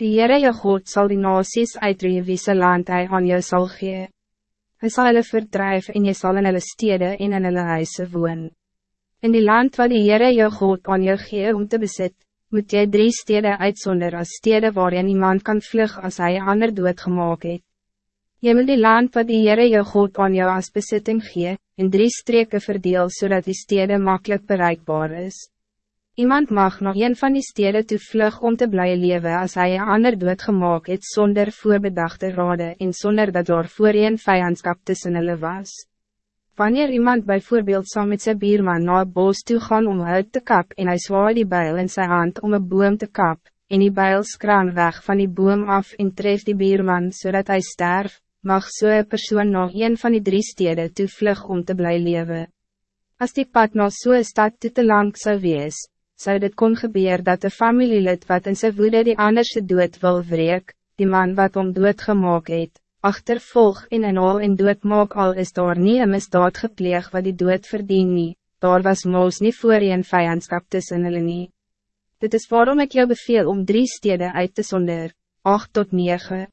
Die Heere je God zal die nasies uitroeien wie sy land hy aan jou sal gee. Hy sal hulle verdrijf en jy sal in hulle stede en in hulle huise woon. In die land wat die Heere jou God aan jou gee om te bezit, moet jy drie stede uitsonder als stede waarin iemand kan vlug als hij ander dood gemaakt het. Jy moet die land wat die Heere jou God aan jou als bezitting gee, in drie streken verdeel zodat die stede makkelijk bereikbaar is. Iemand mag nog een van die steden toe vlug om te blijven leven als hij een ander dood gemaakt het zonder voorbedachte rade en zonder dat er voor een vijandskap tussen hulle was. Wanneer iemand bijvoorbeeld saam met zijn bierman naar het bos toe gaan om uit te kap en hij zwaai die bijl in zijn hand om een boom te kap, en die bijl skraan weg van die boom af en treft die bierman zodat hij sterf, mag zo'n so persoon nog een van die drie steden toe vlug om te blijven leven. Als die pad nog zo'n so stad te lang zou wees, zou dit kon gebeuren dat de familielid wat in zijn woede die anderse dood wil wreek, die man wat om dood gemaakt het, achtervolg in en al in dood maak al is daar nie een misdaad gepleeg wat die dood verdien nie, daar was moos nie voor een vijandskap tussen hulle nie. Dit is waarom ik jou beveel om drie steden uit te zonder, 8 tot 9.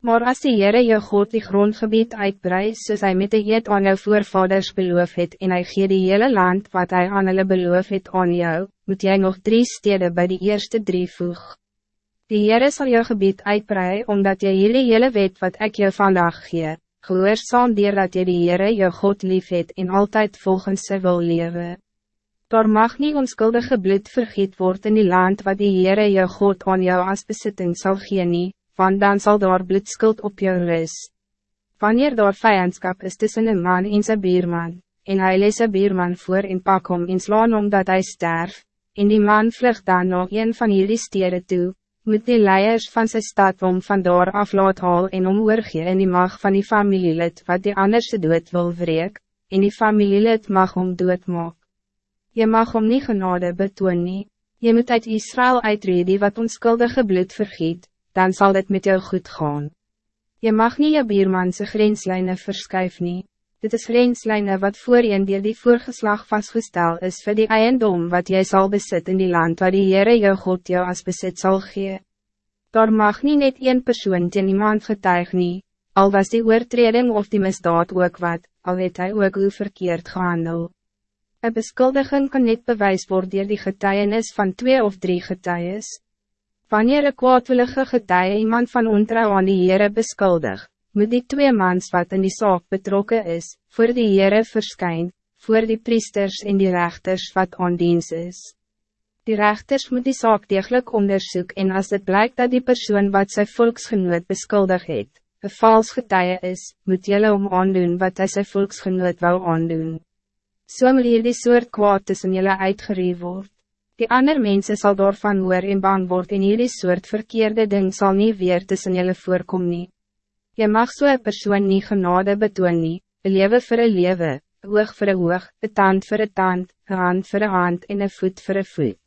Maar als die Heere jou God die grondgebied uitbreid, soos hy met de eed aan jou voorvaders beloof het, en hy gee die hele land wat hij aan hulle beloof het aan jou, moet jij nog drie steden bij die eerste drie voeg. Die Heere sal jou gebied uitbreid, omdat jy hierdie hele weet wat ik jou vandaag gee, gehoorzaam dier dat jy die Heere jou God lief het en altijd volgens sy wil lewe. Daar mag niet onskuldige bloed vergiet worden in die land wat die Heere jou God aan jou as besitting sal gee nie, want dan zal daar bloedskuld op jou rus. Wanneer daar vijandskap is tussen een man en zijn bierman, en hij lees een bierman voor en pak om in slaan omdat hij sterf, en die man vlucht dan nog een van jullie steden toe, moet die leiers van zijn stad om van daar af laat haal en om oorgee in die mag van die familielid wat die anderse dood wil wreek, en die familielid mag om dood maak. Je mag om nie genade betoon nie, je moet uit Israël uitreden die wat onskuldige bloed vergiet, dan zal het met jou goed gaan. Je mag niet je biermanse grenslijnen verschuiven. nie. Dit is grenslijnen wat voor je die voorgeslag vastgesteld is voor die eiendom wat jij zal bezitten in die land waar die Heere jou God jou als bezit zal gee. Daar mag niet net één persoon teen iemand getuig nie, al was die oortreding of die misdaad ook wat, al weet hij ook hoe verkeerd gehandel. Een beschuldiging kan niet bewijs worden door die getuienis van twee of drie getuies. Wanneer een kwaadwillige getuie iemand van ontrouw aan die Heere beskuldig, moet die twee mans wat in die zaak betrokken is, voor die Heere verskyn, voor die priesters en die rechters wat aan diens is. Die rechters moet die zaak degelijk onderzoek en als het blijkt dat die persoon wat sy volksgenoot beskuldig het, een vals getuie is, moet jylle om aandoen wat hy sy volksgenoot wou aandoen. So moet hier die soort kwaad tussen jylle uitgereef word. Die ander mensen zal daarvan hoor en bang word en hierdie soort verkeerde ding zal niet weer tussen julle voorkom nie. Je mag so een persoon nie genade betoon nie, een lewe vir een lewe, een oog vir een oog, een tand vir een tand, een hand vir een hand en een voet vir een voet.